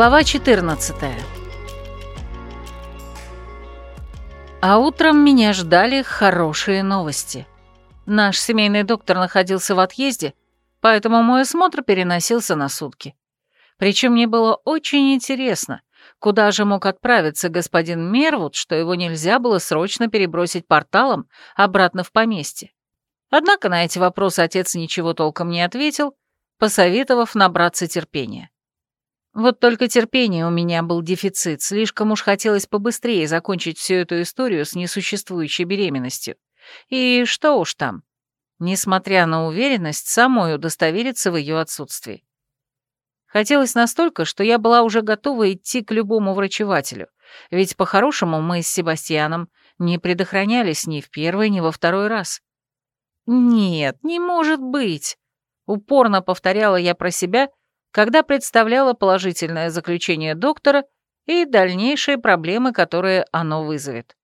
Глава 14 А утром меня ждали хорошие новости. Наш семейный доктор находился в отъезде, поэтому мой осмотр переносился на сутки. Причем мне было очень интересно, куда же мог отправиться господин Мервуд, что его нельзя было срочно перебросить порталом обратно в поместье. Однако на эти вопросы отец ничего толком не ответил, посоветовав набраться терпения. Вот только терпения у меня был дефицит, слишком уж хотелось побыстрее закончить всю эту историю с несуществующей беременностью. И что уж там, несмотря на уверенность, самой удостовериться в ее отсутствии. Хотелось настолько, что я была уже готова идти к любому врачевателю, ведь по-хорошему мы с Себастьяном не предохранялись ни в первый, ни во второй раз. «Нет, не может быть!» — упорно повторяла я про себя, когда представляла положительное заключение доктора и дальнейшие проблемы, которые оно вызовет.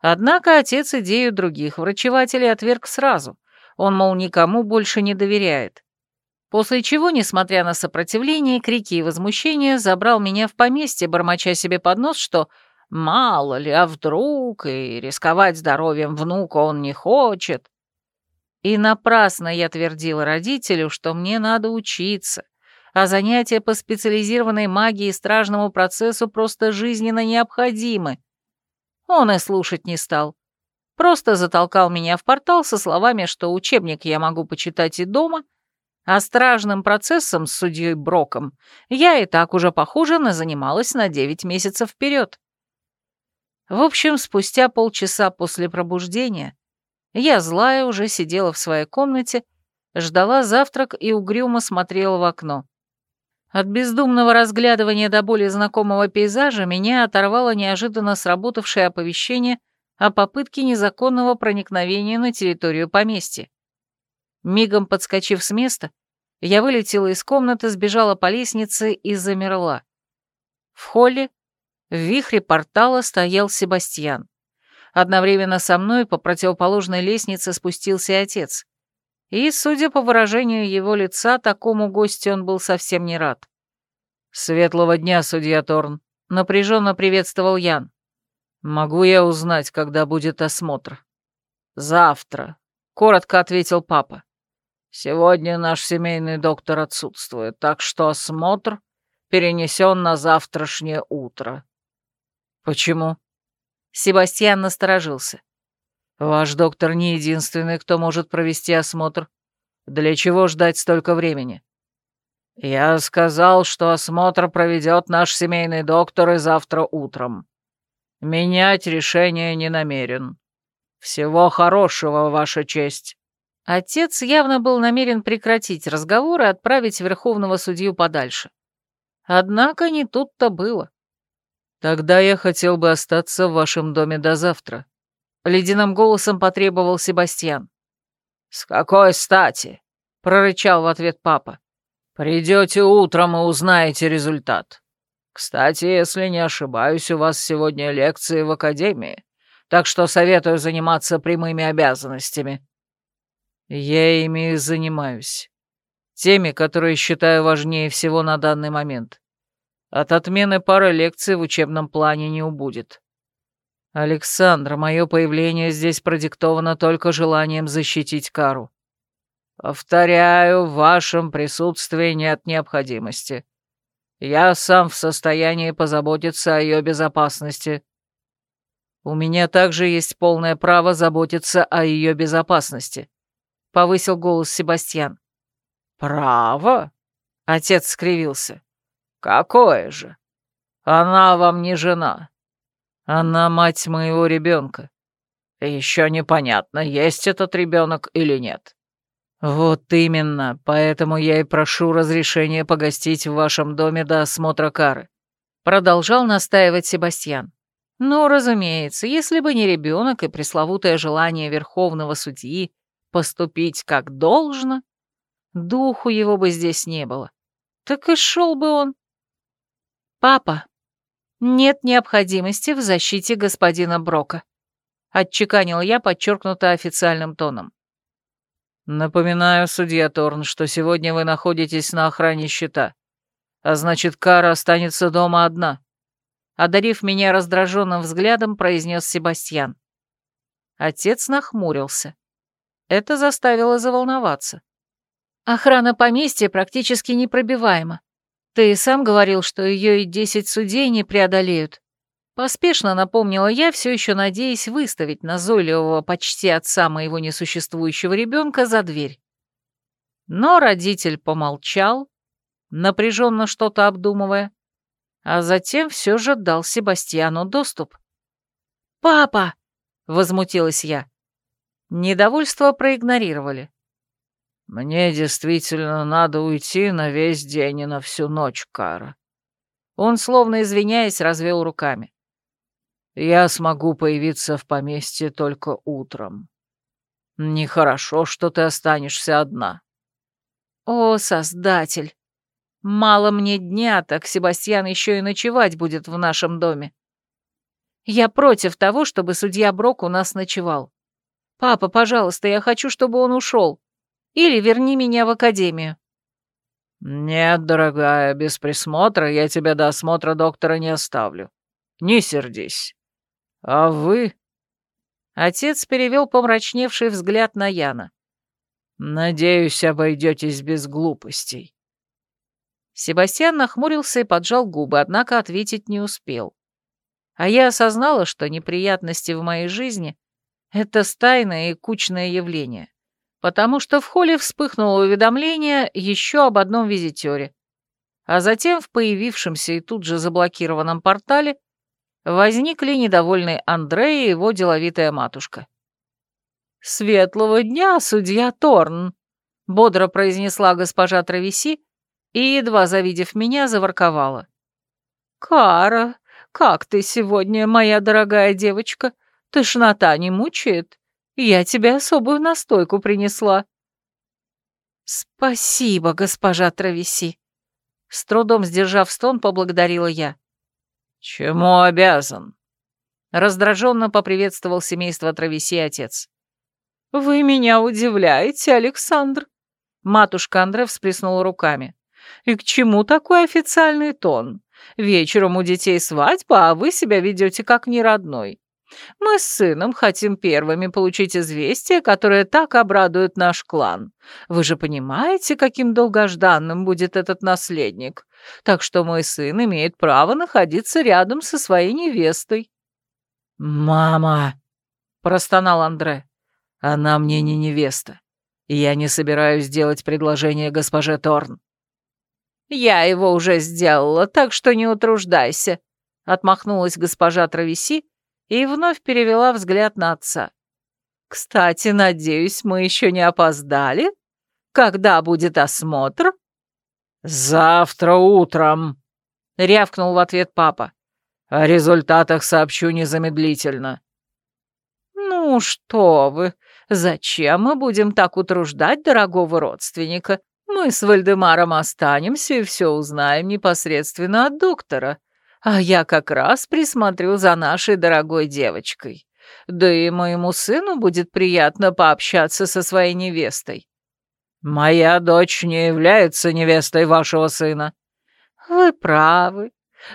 Однако отец идею других врачевателей отверг сразу. Он, мол, никому больше не доверяет. После чего, несмотря на сопротивление, крики и возмущения, забрал меня в поместье, бормоча себе под нос, что мало ли, а вдруг, и рисковать здоровьем внука он не хочет. И напрасно я твердила родителю, что мне надо учиться, а занятия по специализированной магии и стражному процессу просто жизненно необходимы. Он и слушать не стал. Просто затолкал меня в портал со словами, что учебник я могу почитать и дома, а стражным процессом с судьей Броком я и так уже, похоже, назанималась на 9 месяцев вперед. В общем, спустя полчаса после пробуждения я, злая, уже сидела в своей комнате, ждала завтрак и угрюмо смотрела в окно. От бездумного разглядывания до более знакомого пейзажа меня оторвало неожиданно сработавшее оповещение о попытке незаконного проникновения на территорию поместья. Мигом подскочив с места, я вылетела из комнаты, сбежала по лестнице и замерла. В холле, в вихре портала стоял Себастьян. Одновременно со мной по противоположной лестнице спустился отец. И, судя по выражению его лица, такому гостю он был совсем не рад. «Светлого дня, судья Торн», — напряженно приветствовал Ян. «Могу я узнать, когда будет осмотр?» «Завтра», — коротко ответил папа. «Сегодня наш семейный доктор отсутствует, так что осмотр перенесен на завтрашнее утро». «Почему?» Себастьян насторожился. «Ваш доктор не единственный, кто может провести осмотр. Для чего ждать столько времени?» «Я сказал, что осмотр проведет наш семейный доктор и завтра утром. Менять решение не намерен. Всего хорошего, Ваша честь». Отец явно был намерен прекратить разговор и отправить верховного судью подальше. Однако не тут-то было. «Тогда я хотел бы остаться в вашем доме до завтра», — ледяным голосом потребовал Себастьян. «С какой стати?» — прорычал в ответ папа. «Придете утром и узнаете результат. Кстати, если не ошибаюсь, у вас сегодня лекции в академии, так что советую заниматься прямыми обязанностями». «Я ими и занимаюсь. Теми, которые считаю важнее всего на данный момент. От отмены пары лекций в учебном плане не убудет. Александр, мое появление здесь продиктовано только желанием защитить Кару. Повторяю, в вашем присутствии нет необходимости. Я сам в состоянии позаботиться о ее безопасности. У меня также есть полное право заботиться о ее безопасности, — повысил голос Себастьян. «Право?» — отец скривился. «Какое же? Она вам не жена. Она мать моего ребенка. Еще непонятно, есть этот ребенок или нет». «Вот именно, поэтому я и прошу разрешения погостить в вашем доме до осмотра кары», продолжал настаивать Себастьян. «Ну, разумеется, если бы не ребенок и пресловутое желание верховного судьи поступить как должно, духу его бы здесь не было. Так и шел бы он. «Папа, нет необходимости в защите господина Брока», — отчеканил я подчеркнуто официальным тоном. «Напоминаю, судья Торн, что сегодня вы находитесь на охране счета. А значит, Кара останется дома одна. Одарив меня раздраженным взглядом, произнес Себастьян. Отец нахмурился. Это заставило заволноваться. Охрана поместья практически непробиваема. Ты сам говорил, что ее и десять судей не преодолеют. Поспешно напомнила я, все еще надеясь выставить назойливого почти отца моего несуществующего ребенка за дверь. Но родитель помолчал, напряженно что-то обдумывая, а затем все же дал Себастьяну доступ. «Папа!» — возмутилась я. Недовольство проигнорировали. «Мне действительно надо уйти на весь день и на всю ночь, Кара». Он, словно извиняясь, развел руками. «Я смогу появиться в поместье только утром. Нехорошо, что ты останешься одна». «О, Создатель! Мало мне дня, так Себастьян еще и ночевать будет в нашем доме. Я против того, чтобы судья Брок у нас ночевал. Папа, пожалуйста, я хочу, чтобы он ушел. Или верни меня в академию». «Нет, дорогая, без присмотра я тебя до осмотра доктора не оставлю. Не сердись. А вы...» Отец перевел помрачневший взгляд на Яна. «Надеюсь, обойдетесь без глупостей». Себастьян нахмурился и поджал губы, однако ответить не успел. А я осознала, что неприятности в моей жизни — это стайное и кучное явление, потому что в холле вспыхнуло уведомление еще об одном визитере, а затем в появившемся и тут же заблокированном портале возникли недовольный Андрей и его деловитая матушка. «Светлого дня, судья Торн!» — бодро произнесла госпожа Травеси, и, едва завидев меня, заворковала. «Кара, как ты сегодня, моя дорогая девочка? Тошнота не мучает? Я тебе особую настойку принесла». «Спасибо, госпожа Травеси», — с трудом сдержав стон, поблагодарила я. «Чему обязан?» Раздраженно поприветствовал семейство Травеси отец. «Вы меня удивляете, Александр?» Матушка Андре всплеснула руками. И к чему такой официальный тон? Вечером у детей свадьба, а вы себя ведете как неродной. Мы с сыном хотим первыми получить известие, которое так обрадует наш клан. Вы же понимаете, каким долгожданным будет этот наследник. Так что мой сын имеет право находиться рядом со своей невестой». «Мама!» — простонал Андре. «Она мне не невеста. Я не собираюсь делать предложение госпоже Торн». «Я его уже сделала, так что не утруждайся», — отмахнулась госпожа Травеси и вновь перевела взгляд на отца. «Кстати, надеюсь, мы еще не опоздали? Когда будет осмотр?» «Завтра утром», — рявкнул в ответ папа. «О результатах сообщу незамедлительно». «Ну что вы, зачем мы будем так утруждать дорогого родственника? Мы с Вальдемаром останемся и все узнаем непосредственно от доктора. А я как раз присмотрю за нашей дорогой девочкой. Да и моему сыну будет приятно пообщаться со своей невестой. Моя дочь не является невестой вашего сына. Вы правы.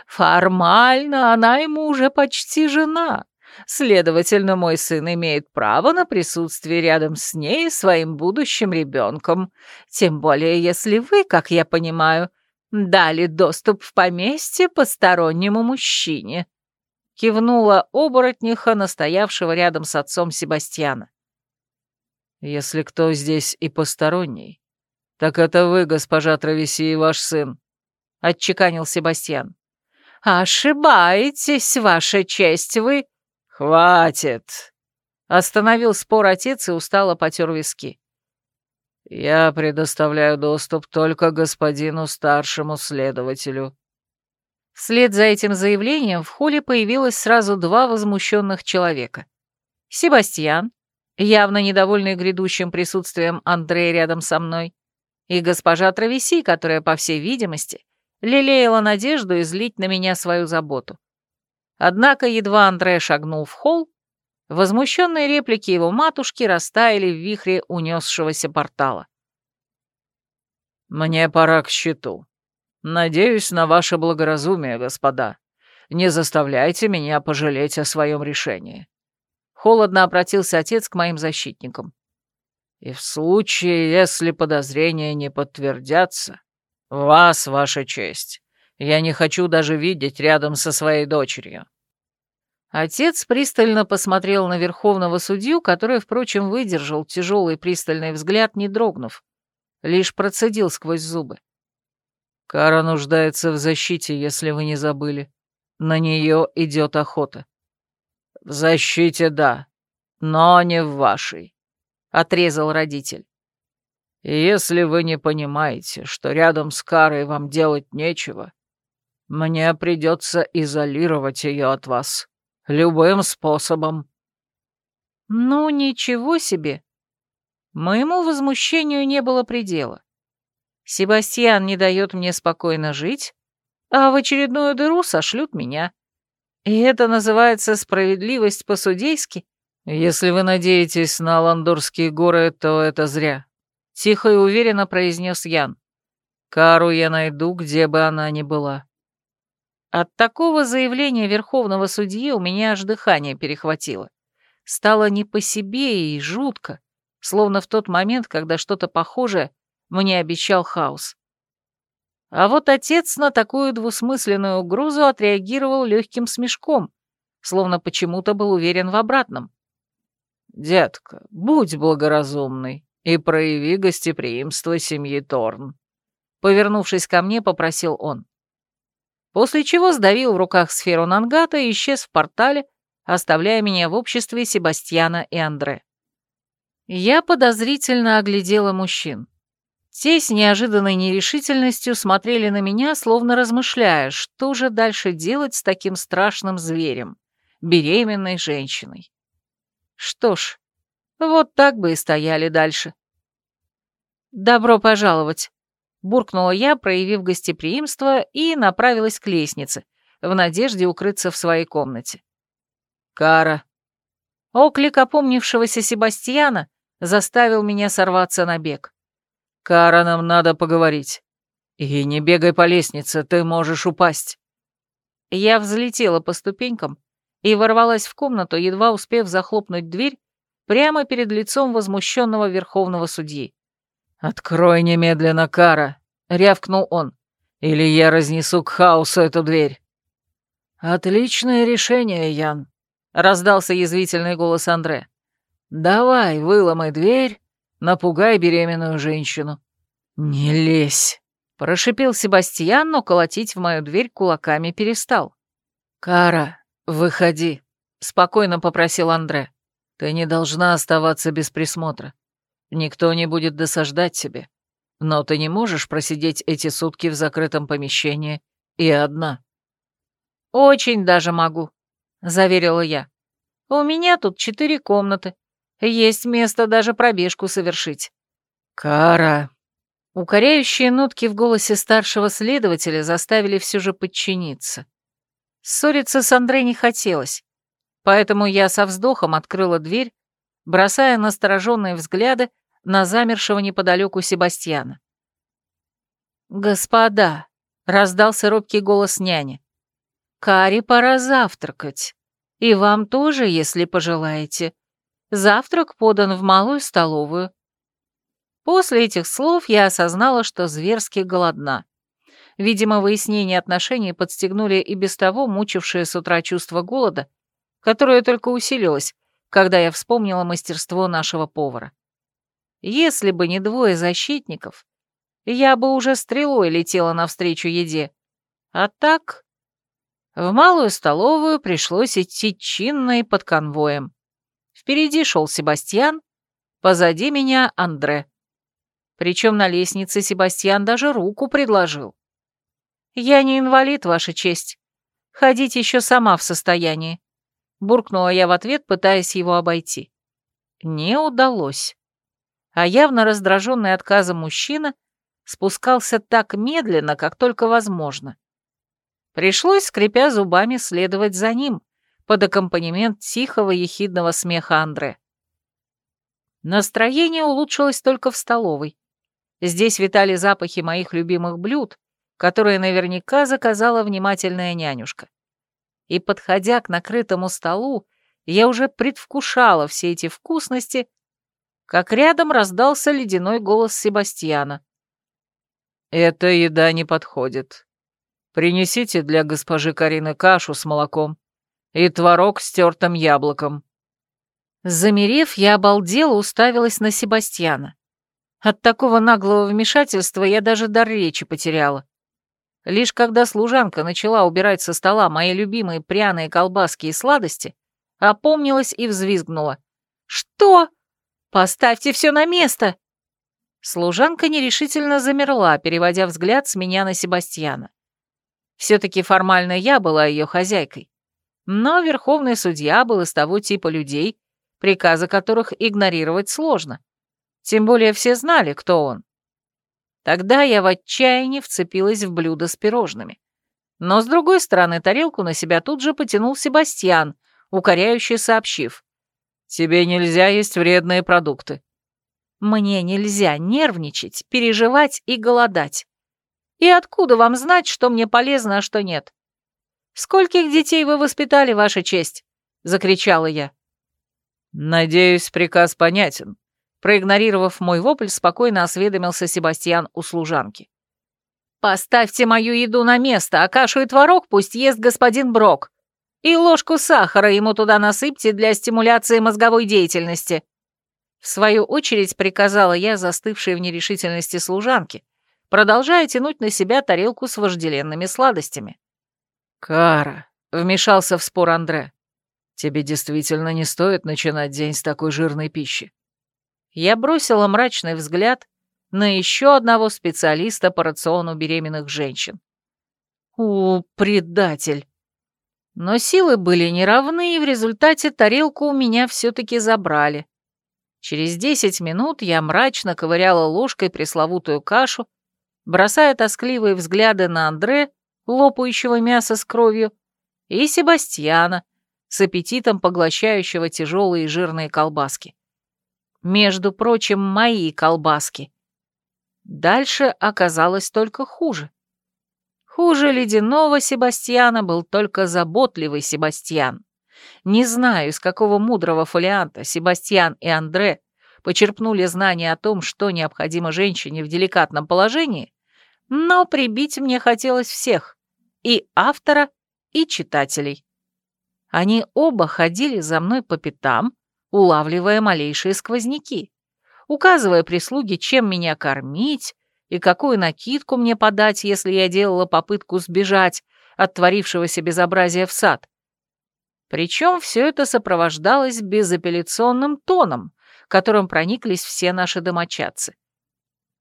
Формально она ему уже почти жена. Следовательно, мой сын имеет право на присутствие рядом с ней и своим будущим ребенком. Тем более, если вы, как я понимаю, дали доступ в поместье постороннему мужчине». Кивнула оборотниха, настоявшего рядом с отцом Себастьяна. «Если кто здесь и посторонний, так это вы, госпожа Травеси, и ваш сын», — отчеканил Себастьян. «Ошибаетесь, ваша честь, вы...» «Хватит!» — остановил спор отец и устало потер виски. «Я предоставляю доступ только господину старшему следователю». Вслед за этим заявлением в холле появилось сразу два возмущенных человека. Себастьян, явно недовольный грядущим присутствием Андрея рядом со мной, и госпожа Травеси, которая, по всей видимости, лелеяла надежду излить на меня свою заботу. Однако едва Андре шагнул в холл, возмущенные реплики его матушки растаяли в вихре унесшегося портала. «Мне пора к счету», Надеюсь на ваше благоразумие, господа. Не заставляйте меня пожалеть о своем решении. Холодно обратился отец к моим защитникам. И в случае, если подозрения не подтвердятся, вас, ваша честь, я не хочу даже видеть рядом со своей дочерью. Отец пристально посмотрел на верховного судью, который, впрочем, выдержал тяжелый пристальный взгляд, не дрогнув, лишь процедил сквозь зубы. Кара нуждается в защите, если вы не забыли. На нее идет охота. В защите, да, но не в вашей, — отрезал родитель. Если вы не понимаете, что рядом с Карой вам делать нечего, мне придется изолировать ее от вас. Любым способом. Ну, ничего себе. Моему возмущению не было предела. Себастьян не дает мне спокойно жить, а в очередную дыру сошлют меня. И это называется справедливость по-судейски? Если вы надеетесь на Ландорские горы, то это зря. Тихо и уверенно произнес Ян. Кару я найду, где бы она ни была. От такого заявления верховного судьи у меня аж дыхание перехватило. Стало не по себе и жутко, словно в тот момент, когда что-то похожее мне обещал хаос. А вот отец на такую двусмысленную угрозу отреагировал легким смешком, словно почему-то был уверен в обратном. «Детка, будь благоразумный и прояви гостеприимство семьи Торн», повернувшись ко мне, попросил он после чего сдавил в руках сферу Нангата и исчез в портале, оставляя меня в обществе Себастьяна и Андре. Я подозрительно оглядела мужчин. Те с неожиданной нерешительностью смотрели на меня, словно размышляя, что же дальше делать с таким страшным зверем, беременной женщиной. Что ж, вот так бы и стояли дальше. «Добро пожаловать», буркнула я, проявив гостеприимство, и направилась к лестнице, в надежде укрыться в своей комнате. «Кара!» Оклик опомнившегося Себастьяна заставил меня сорваться на бег. «Кара, нам надо поговорить. И не бегай по лестнице, ты можешь упасть». Я взлетела по ступенькам и ворвалась в комнату, едва успев захлопнуть дверь прямо перед лицом возмущенного верховного судьи. «Открой немедленно, Кара!» — рявкнул он. «Или я разнесу к хаосу эту дверь». «Отличное решение, Ян», — раздался язвительный голос Андре. «Давай, выломай дверь, напугай беременную женщину». «Не лезь», — прошипел Себастьян, но колотить в мою дверь кулаками перестал. «Кара, выходи», — спокойно попросил Андре. «Ты не должна оставаться без присмотра. Никто не будет досаждать тебе. Но ты не можешь просидеть эти сутки в закрытом помещении и одна». «Очень даже могу», — заверила я. «У меня тут четыре комнаты. Есть место даже пробежку совершить». «Кара!» Укоряющие нотки в голосе старшего следователя заставили все же подчиниться. Ссориться с Андре не хотелось, поэтому я со вздохом открыла дверь бросая настороженные взгляды на замершего неподалеку Себастьяна. «Господа!» — раздался робкий голос няни. «Кари, пора завтракать. И вам тоже, если пожелаете. Завтрак подан в малую столовую». После этих слов я осознала, что зверски голодна. Видимо, выяснение отношений подстегнули и без того мучившее с утра чувство голода, которое только усилилось, когда я вспомнила мастерство нашего повара. Если бы не двое защитников, я бы уже стрелой летела навстречу еде. А так... В малую столовую пришлось идти чинно и под конвоем. Впереди шел Себастьян, позади меня Андре. Причем на лестнице Себастьян даже руку предложил. «Я не инвалид, Ваша честь. Ходить еще сама в состоянии. Буркнула я в ответ, пытаясь его обойти. Не удалось. А явно раздраженный отказом мужчина спускался так медленно, как только возможно. Пришлось, скрипя зубами, следовать за ним, под аккомпанемент тихого ехидного смеха Андре. Настроение улучшилось только в столовой. Здесь витали запахи моих любимых блюд, которые наверняка заказала внимательная нянюшка. И, подходя к накрытому столу, я уже предвкушала все эти вкусности, как рядом раздался ледяной голос Себастьяна. «Эта еда не подходит. Принесите для госпожи Карины кашу с молоком и творог с тертым яблоком». Замерев, я обалдела уставилась на Себастьяна. От такого наглого вмешательства я даже дар речи потеряла. Лишь когда служанка начала убирать со стола мои любимые пряные колбаски и сладости, опомнилась и взвизгнула. «Что? Поставьте все на место!» Служанка нерешительно замерла, переводя взгляд с меня на Себастьяна. Все-таки формально я была ее хозяйкой. Но верховный судья был из того типа людей, приказы которых игнорировать сложно. Тем более все знали, кто он. Тогда я в отчаянии вцепилась в блюдо с пирожными. Но, с другой стороны, тарелку на себя тут же потянул Себастьян, укоряюще сообщив. «Тебе нельзя есть вредные продукты». «Мне нельзя нервничать, переживать и голодать. И откуда вам знать, что мне полезно, а что нет?» «Скольких детей вы воспитали, Ваша честь?» — закричала я. «Надеюсь, приказ понятен», — проигнорировав мой вопль, спокойно осведомился Себастьян у служанки. «Поставьте мою еду на место, а кашу и творог пусть ест господин Брок. И ложку сахара ему туда насыпьте для стимуляции мозговой деятельности». В свою очередь приказала я застывшей в нерешительности служанке, продолжая тянуть на себя тарелку с вожделенными сладостями. «Кара», — вмешался в спор Андре, Тебе действительно не стоит начинать день с такой жирной пищи. Я бросила мрачный взгляд на еще одного специалиста по рациону беременных женщин. У, предатель! Но силы были неравны, и в результате тарелку у меня все-таки забрали. Через десять минут я мрачно ковыряла ложкой пресловутую кашу, бросая тоскливые взгляды на Андре, лопающего мясо с кровью, и Себастьяна, с аппетитом поглощающего тяжелые жирные колбаски. Между прочим, мои колбаски. Дальше оказалось только хуже. Хуже ледяного Себастьяна был только заботливый Себастьян. Не знаю, из какого мудрого фолианта Себастьян и Андре почерпнули знания о том, что необходимо женщине в деликатном положении, но прибить мне хотелось всех, и автора, и читателей. Они оба ходили за мной по пятам, улавливая малейшие сквозняки, указывая прислуге, чем меня кормить и какую накидку мне подать, если я делала попытку сбежать от творившегося безобразия в сад. Причем все это сопровождалось безапелляционным тоном, которым прониклись все наши домочадцы.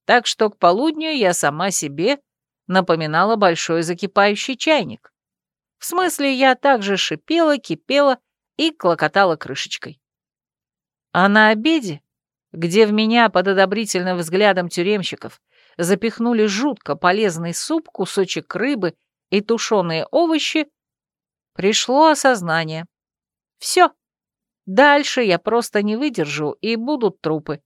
Так что к полудню я сама себе напоминала большой закипающий чайник. В смысле, я также шипела, кипела и клокотала крышечкой. А на обеде, где в меня под одобрительным взглядом тюремщиков запихнули жутко полезный суп, кусочек рыбы и тушеные овощи, пришло осознание. Все. Дальше я просто не выдержу, и будут трупы.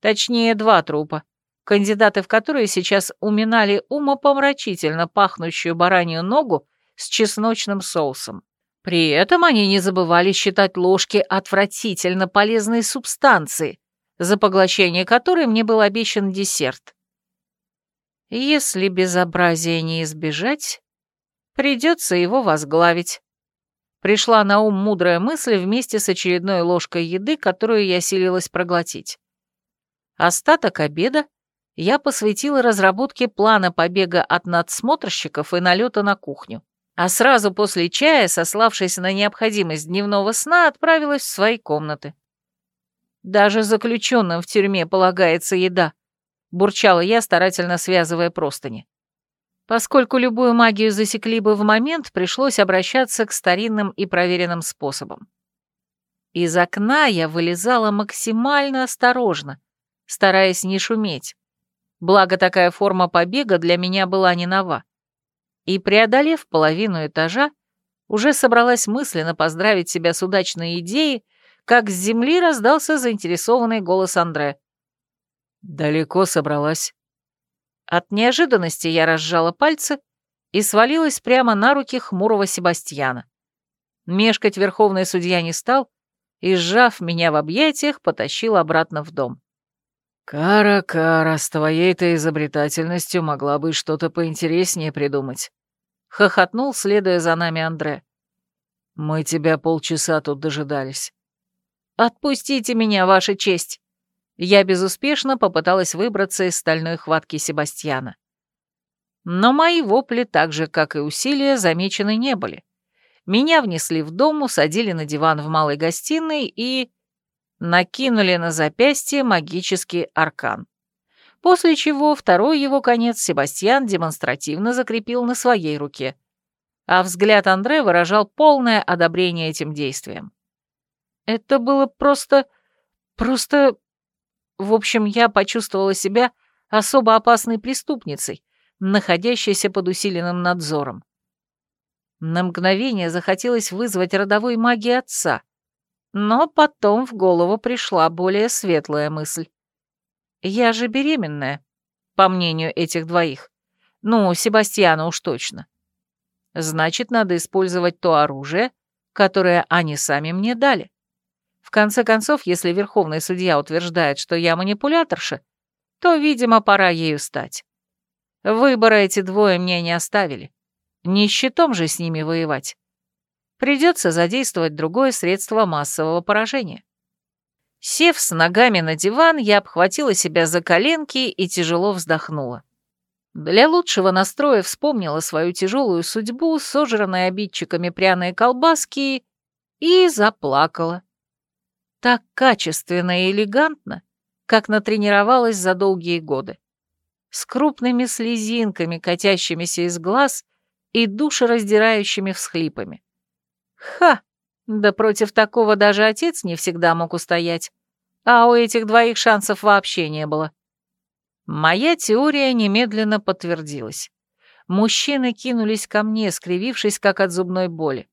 Точнее, два трупа, кандидаты в которые сейчас уминали умопомрачительно пахнущую баранью ногу с чесночным соусом. При этом они не забывали считать ложки отвратительно полезной субстанции, за поглощение которой мне был обещан десерт. Если безобразия не избежать, придется его возглавить. Пришла на ум мудрая мысль вместе с очередной ложкой еды, которую я силилась проглотить. Остаток обеда я посвятила разработке плана побега от надсмотрщиков и налета на кухню а сразу после чая, сославшись на необходимость дневного сна, отправилась в свои комнаты. «Даже заключенным в тюрьме полагается еда», — бурчала я, старательно связывая простыни. Поскольку любую магию засекли бы в момент, пришлось обращаться к старинным и проверенным способам. Из окна я вылезала максимально осторожно, стараясь не шуметь. Благо, такая форма побега для меня была не нова и, преодолев половину этажа, уже собралась мысленно поздравить себя с удачной идеей, как с земли раздался заинтересованный голос Андре. «Далеко собралась?» От неожиданности я разжала пальцы и свалилась прямо на руки хмурого Себастьяна. Мешкать верховный судья не стал и, сжав меня в объятиях, потащил обратно в дом. «Кара, Кара, с твоей-то изобретательностью могла бы что-то поинтереснее придумать», — хохотнул, следуя за нами Андре. «Мы тебя полчаса тут дожидались». «Отпустите меня, Ваша честь!» Я безуспешно попыталась выбраться из стальной хватки Себастьяна. Но мои вопли, так же, как и усилия, замечены не были. Меня внесли в дом, усадили на диван в малой гостиной и... накинули на запястье магический аркан. После чего второй его конец Себастьян демонстративно закрепил на своей руке, а взгляд Андре выражал полное одобрение этим действием. Это было просто... просто... В общем, я почувствовала себя особо опасной преступницей, находящейся под усиленным надзором. На мгновение захотелось вызвать родовой магии отца, но потом в голову пришла более светлая мысль. Я же беременная, по мнению этих двоих. Ну, Себастьяна уж точно. Значит, надо использовать то оружие, которое они сами мне дали. В конце концов, если верховный судья утверждает, что я манипуляторша, то, видимо, пора ею стать. Выбора эти двое мне не оставили. Не щитом же с ними воевать. Придется задействовать другое средство массового поражения. Сев с ногами на диван, я обхватила себя за коленки и тяжело вздохнула. Для лучшего настроя вспомнила свою тяжелую судьбу, сожранные обидчиками пряные колбаски, и заплакала так качественно и элегантно, как натренировалась за долгие годы. С крупными слезинками, катящимися из глаз и душераздирающими всхлипами. Ха! Да против такого даже отец не всегда мог устоять, а у этих двоих шансов вообще не было. Моя теория немедленно подтвердилась. Мужчины кинулись ко мне, скривившись, как от зубной боли.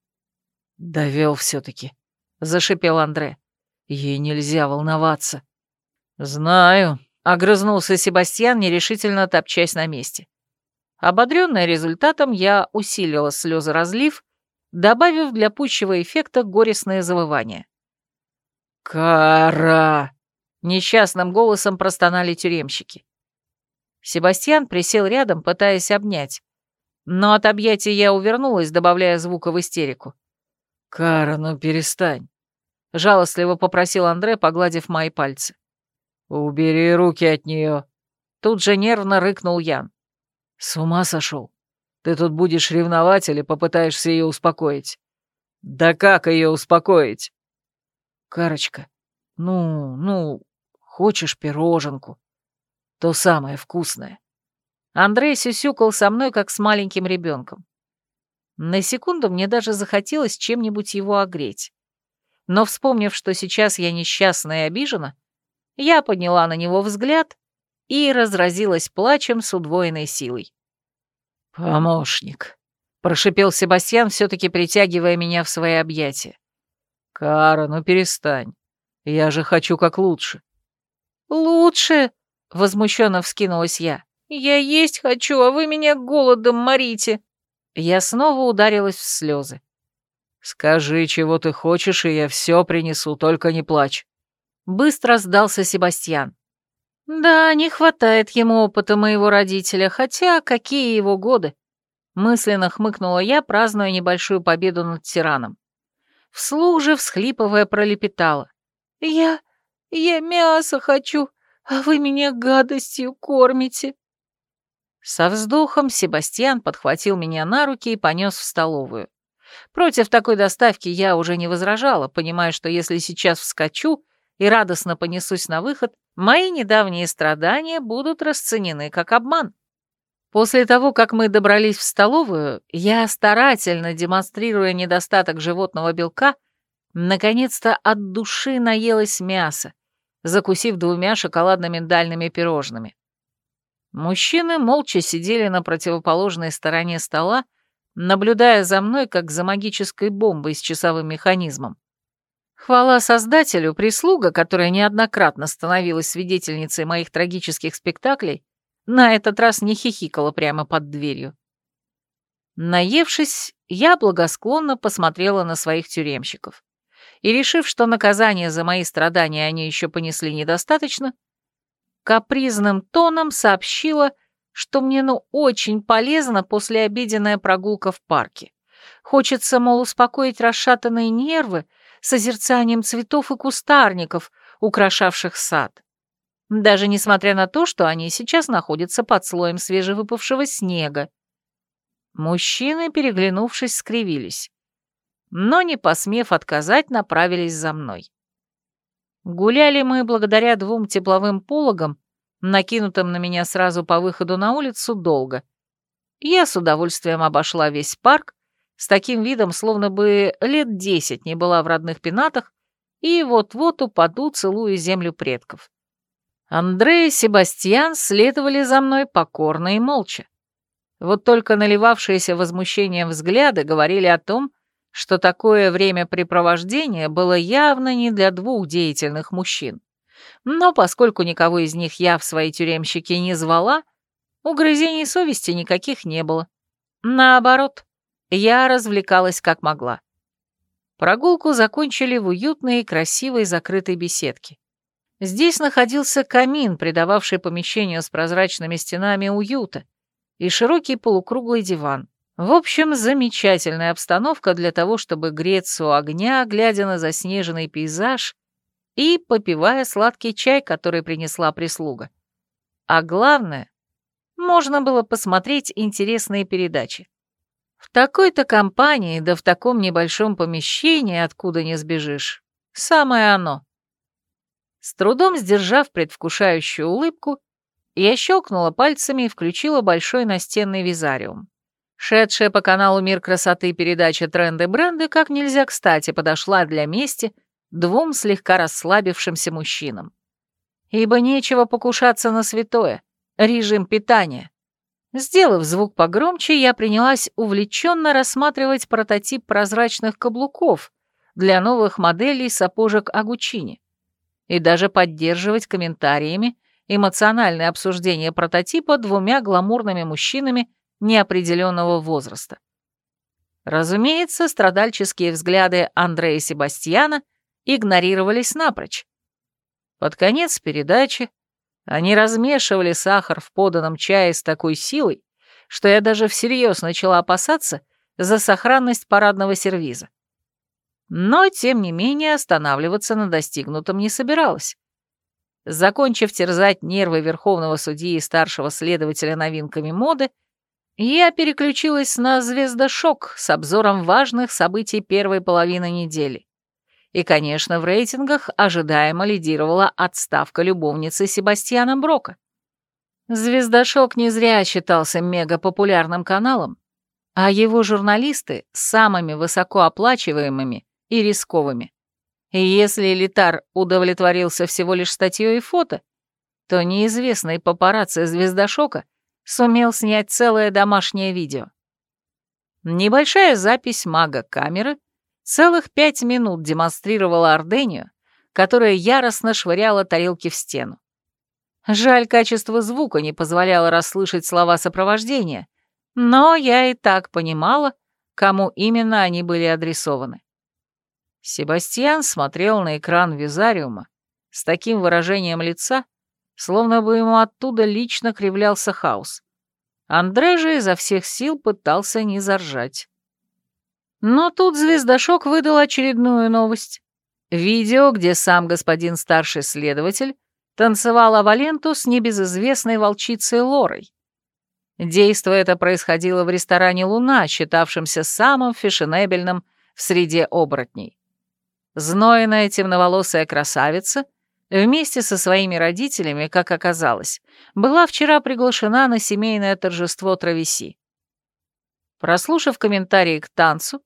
«Довел все-таки», — зашипел Андре. Ей нельзя волноваться. Знаю, огрызнулся Себастьян, нерешительно топчась на месте. Ободренная результатом, я усилила слезоразлив, добавив для пущего эффекта горестное завывание. «Кара!» — несчастным голосом простонали тюремщики. Себастьян присел рядом, пытаясь обнять, но от объятия я увернулась, добавляя звука в истерику. «Кара, ну перестань. — жалостливо попросил Андре, погладив мои пальцы. «Убери руки от нее!» Тут же нервно рыкнул Ян. «С ума сошел? Ты тут будешь ревновать или попытаешься ее успокоить?» «Да как ее успокоить?» «Карочка, ну, ну, хочешь пироженку? То самое вкусное». Андрей сюсюкал со мной, как с маленьким ребенком. На секунду мне даже захотелось чем-нибудь его огреть но, вспомнив, что сейчас я несчастна и обижена, я подняла на него взгляд и разразилась плачем с удвоенной силой. «Помощник», — прошипел Себастьян, все-таки притягивая меня в свои объятия. «Кара, ну перестань. Я же хочу как лучше». «Лучше?» — возмущенно вскинулась я. «Я есть хочу, а вы меня голодом морите». Я снова ударилась в слезы. «Скажи, чего ты хочешь, и я все принесу, только не плачь». Быстро сдался Себастьян. «Да, не хватает ему опыта моего родителя, хотя какие его годы?» Мысленно хмыкнула я, празднуя небольшую победу над тираном. Вслух же, всхлипывая, пролепетала. «Я... я мясо хочу, а вы меня гадостью кормите». Со вздохом Себастьян подхватил меня на руки и понес в столовую. Против такой доставки я уже не возражала, понимая, что если сейчас вскочу и радостно понесусь на выход, мои недавние страдания будут расценены как обман. После того, как мы добрались в столовую, я, старательно демонстрируя недостаток животного белка, наконец-то от души наелась мяса, закусив двумя шоколадно-миндальными пирожными. Мужчины молча сидели на противоположной стороне стола, наблюдая за мной, как за магической бомбой с часовым механизмом. Хвала создателю, прислуга, которая неоднократно становилась свидетельницей моих трагических спектаклей, на этот раз не хихикала прямо под дверью. Наевшись, я благосклонно посмотрела на своих тюремщиков. И, решив, что наказание за мои страдания они еще понесли недостаточно, капризным тоном сообщила, что мне ну очень полезна послеобеденная прогулка в парке. Хочется, мол, успокоить расшатанные нервы созерцанием цветов и кустарников, украшавших сад. Даже несмотря на то, что они сейчас находятся под слоем свежевыпавшего снега. Мужчины, переглянувшись, скривились. Но, не посмев отказать, направились за мной. Гуляли мы благодаря двум тепловым пологам, накинутым на меня сразу по выходу на улицу, долго. Я с удовольствием обошла весь парк, с таким видом, словно бы лет десять не была в родных пенатах, и вот-вот упаду, целуя землю предков. Андрей и Себастьян следовали за мной покорно и молча. Вот только наливавшиеся возмущением взгляды говорили о том, что такое времяпрепровождение было явно не для двух деятельных мужчин. Но поскольку никого из них я в свои тюремщики не звала, угрызений совести никаких не было. Наоборот, я развлекалась как могла. Прогулку закончили в уютной и красивой закрытой беседке. Здесь находился камин, придававший помещению с прозрачными стенами уюта, и широкий полукруглый диван. В общем, замечательная обстановка для того, чтобы греться у огня, глядя на заснеженный пейзаж и попивая сладкий чай, который принесла прислуга. А главное, можно было посмотреть интересные передачи. В такой-то компании, да в таком небольшом помещении, откуда не сбежишь, самое оно. С трудом сдержав предвкушающую улыбку, я щелкнула пальцами и включила большой настенный визариум. Шедшая по каналу «Мир красоты» передача «Тренды-бренды» как нельзя кстати подошла для мести двум слегка расслабившимся мужчинам. Ибо нечего покушаться на святое, режим питания. Сделав звук погромче, я принялась увлеченно рассматривать прототип прозрачных каблуков для новых моделей сапожек Агучини и даже поддерживать комментариями эмоциональное обсуждение прототипа двумя гламурными мужчинами неопределенного возраста. Разумеется, страдальческие взгляды Андрея Себастьяна игнорировались напрочь. Под конец передачи они размешивали сахар в поданном чае с такой силой, что я даже всерьез начала опасаться за сохранность парадного сервиза. Но, тем не менее, останавливаться на достигнутом не собиралась. Закончив терзать нервы верховного судьи и старшего следователя новинками моды, я переключилась на «Звездошок» с обзором важных событий первой половины недели. И, конечно, в рейтингах ожидаемо лидировала отставка любовницы Себастьяна Брока. «Звездошок» не зря считался мегапопулярным каналом, а его журналисты — самыми высокооплачиваемыми и рисковыми. И если элитар удовлетворился всего лишь статьей и фото, то неизвестный папарацци звездошока сумел снять целое домашнее видео. Небольшая запись мага-камеры целых пять минут демонстрировала Ордению, которая яростно швыряла тарелки в стену. Жаль, качество звука не позволяло расслышать слова сопровождения, но я и так понимала, кому именно они были адресованы. Себастьян смотрел на экран визариума с таким выражением лица, словно бы ему оттуда лично кривлялся хаос. Андре же изо всех сил пытался не заржать. Но тут звездошок выдал очередную новость. Видео, где сам господин старший следователь танцевал Аваленту с небезызвестной волчицей Лорой. Действо это происходило в ресторане «Луна», считавшемся самым фешенебельным в среде оборотней. Знойная темноволосая красавица вместе со своими родителями, как оказалось, была вчера приглашена на семейное торжество Травеси. Прослушав комментарии к танцу,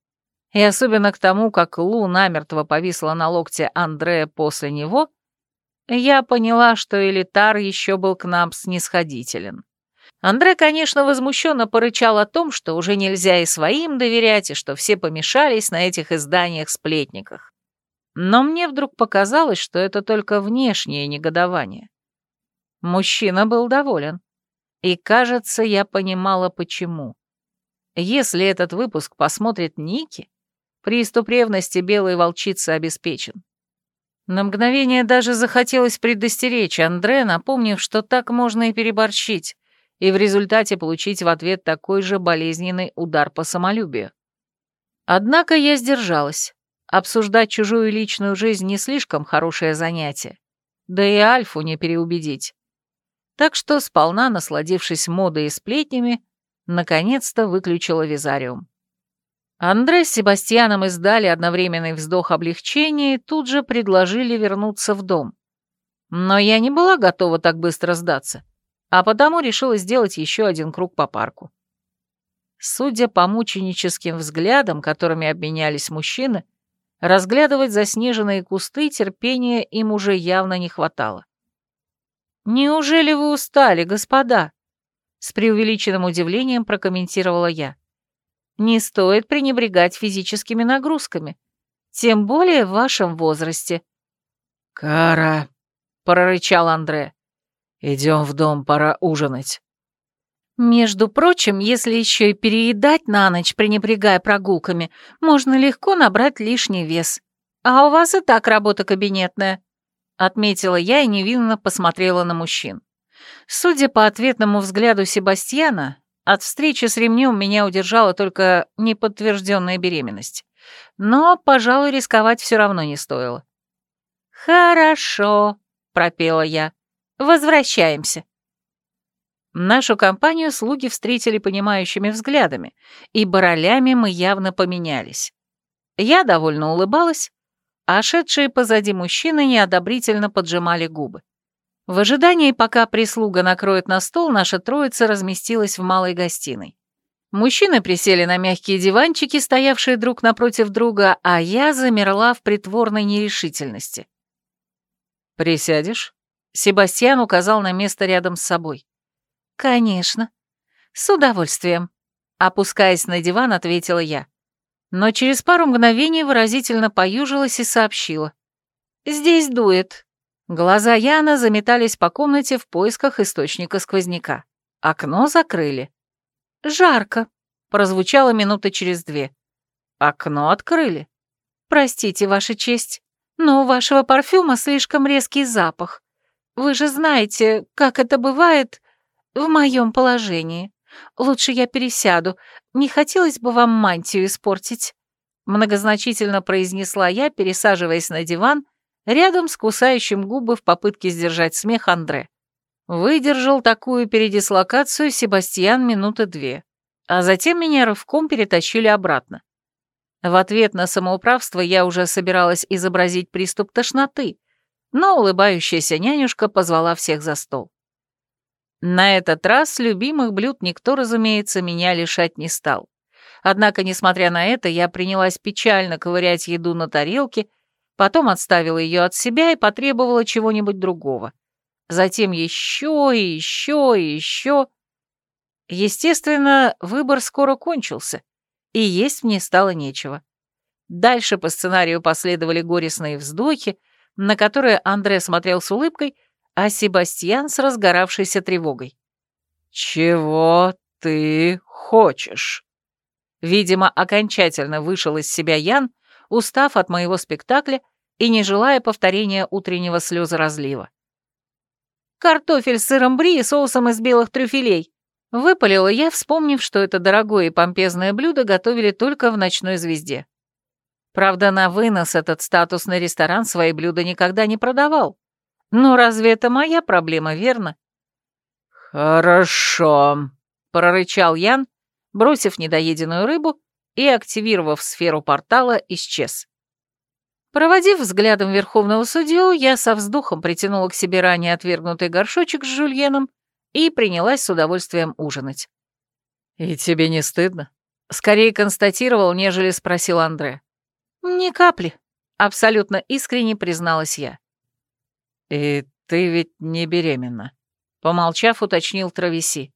и особенно к тому, как Лу намертво повисла на локте Андрея после него, я поняла, что элитар еще был к нам снисходителен. Андре, конечно, возмущенно порычал о том, что уже нельзя и своим доверять, и что все помешались на этих изданиях-сплетниках. Но мне вдруг показалось, что это только внешнее негодование. Мужчина был доволен. И, кажется, я понимала, почему. Если этот выпуск посмотрит Ники, приступ ревности белой волчицы обеспечен. На мгновение даже захотелось предостеречь Андре, напомнив, что так можно и переборщить, и в результате получить в ответ такой же болезненный удар по самолюбию. Однако я сдержалась. Обсуждать чужую личную жизнь не слишком хорошее занятие. Да и Альфу не переубедить. Так что, сполна насладившись модой и сплетнями, наконец-то выключила визариум. Андре с Себастьяном издали одновременный вздох облегчения и тут же предложили вернуться в дом. Но я не была готова так быстро сдаться, а потому решила сделать еще один круг по парку. Судя по мученическим взглядам, которыми обменялись мужчины, Разглядывать заснеженные кусты терпения им уже явно не хватало. «Неужели вы устали, господа?» С преувеличенным удивлением прокомментировала я. «Не стоит пренебрегать физическими нагрузками, тем более в вашем возрасте». «Кара», — прорычал Андре, — «идем в дом, пора ужинать». Между прочим, если еще и переедать на ночь, пренебрегая прогулками, можно легко набрать лишний вес. А у вас и так работа кабинетная», — отметила я и невинно посмотрела на мужчин. Судя по ответному взгляду Себастьяна, от встречи с ремнем меня удержала только неподтвержденная беременность. Но, пожалуй, рисковать все равно не стоило. «Хорошо», — пропела я. «Возвращаемся». Нашу компанию слуги встретили понимающими взглядами, и баролями мы явно поменялись. Я довольно улыбалась, а шедшие позади мужчины неодобрительно поджимали губы. В ожидании, пока прислуга накроет на стол, наша троица разместилась в малой гостиной. Мужчины присели на мягкие диванчики, стоявшие друг напротив друга, а я замерла в притворной нерешительности. «Присядешь?» Себастьян указал на место рядом с собой. «Конечно. С удовольствием», — опускаясь на диван, ответила я. Но через пару мгновений выразительно поюжилась и сообщила. «Здесь дует». Глаза Яна заметались по комнате в поисках источника сквозняка. Окно закрыли. «Жарко», — прозвучало минуты через две. «Окно открыли». «Простите, Ваша честь, но у вашего парфюма слишком резкий запах. Вы же знаете, как это бывает в моем положении. Лучше я пересяду. Не хотелось бы вам мантию испортить», — многозначительно произнесла я, пересаживаясь на диван, рядом с кусающим губы в попытке сдержать смех Андре. Выдержал такую передислокацию Себастьян минуты две, а затем меня рывком перетащили обратно. В ответ на самоуправство я уже собиралась изобразить приступ тошноты, но улыбающаяся нянюшка позвала всех за стол. На этот раз любимых блюд никто, разумеется, меня лишать не стал. Однако, несмотря на это, я принялась печально ковырять еду на тарелке, потом отставила ее от себя и потребовала чего-нибудь другого. Затем еще и еще и еще. Естественно, выбор скоро кончился, и есть мне стало нечего. Дальше по сценарию последовали горестные вздохи, на которые Андре смотрел с улыбкой, а Себастьян с разгоравшейся тревогой. «Чего ты хочешь?» Видимо, окончательно вышел из себя Ян, устав от моего спектакля и не желая повторения утреннего слезоразлива. «Картофель с сыром бри и соусом из белых трюфелей», — выпалила я, вспомнив, что это дорогое и помпезное блюдо готовили только в «Ночной звезде». Правда, на вынос этот статусный ресторан свои блюда никогда не продавал. Но разве это моя проблема, верно? «Хорошо», — прорычал Ян, бросив недоеденную рыбу и, активировав сферу портала, исчез. Проводив взглядом верховного судью, я со вздохом притянула к себе ранее отвергнутый горшочек с жульеном и принялась с удовольствием ужинать. «И тебе не стыдно?» Скорее констатировал, нежели спросил Андре. «Ни капли», — абсолютно искренне призналась я. «И ты ведь не беременна?» Помолчав, уточнил Травеси.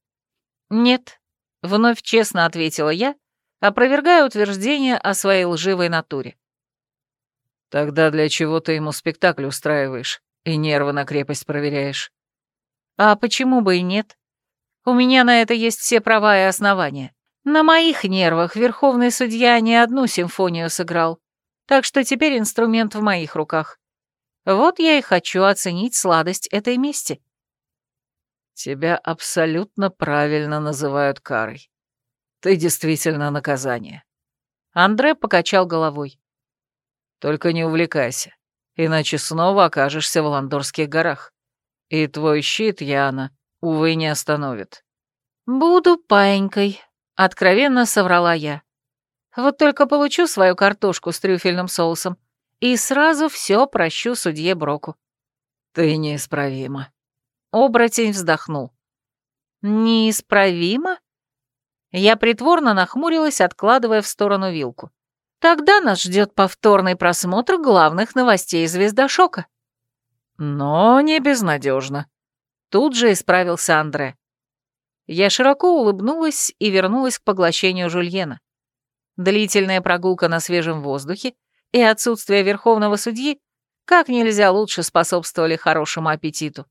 «Нет», — вновь честно ответила я, опровергая утверждение о своей лживой натуре. «Тогда для чего ты ему спектакль устраиваешь и нервы на крепость проверяешь?» «А почему бы и нет? У меня на это есть все права и основания. На моих нервах верховный судья не одну симфонию сыграл, так что теперь инструмент в моих руках. Вот я и хочу оценить сладость этой мести. Тебя абсолютно правильно называют карой. Ты действительно наказание. Андре покачал головой. Только не увлекайся, иначе снова окажешься в Ландорских горах. И твой щит, Яна, увы, не остановит. Буду паенькой, откровенно соврала я. Вот только получу свою картошку с трюфельным соусом и сразу все прощу судье Броку. Ты неисправима. Оборотень вздохнул. Неисправимо? Я притворно нахмурилась, откладывая в сторону вилку. Тогда нас ждет повторный просмотр главных новостей звездошока. Но не безнадежно. Тут же исправился Андре. Я широко улыбнулась и вернулась к поглощению жульена. Длительная прогулка на свежем воздухе и отсутствие верховного судьи как нельзя лучше способствовали хорошему аппетиту.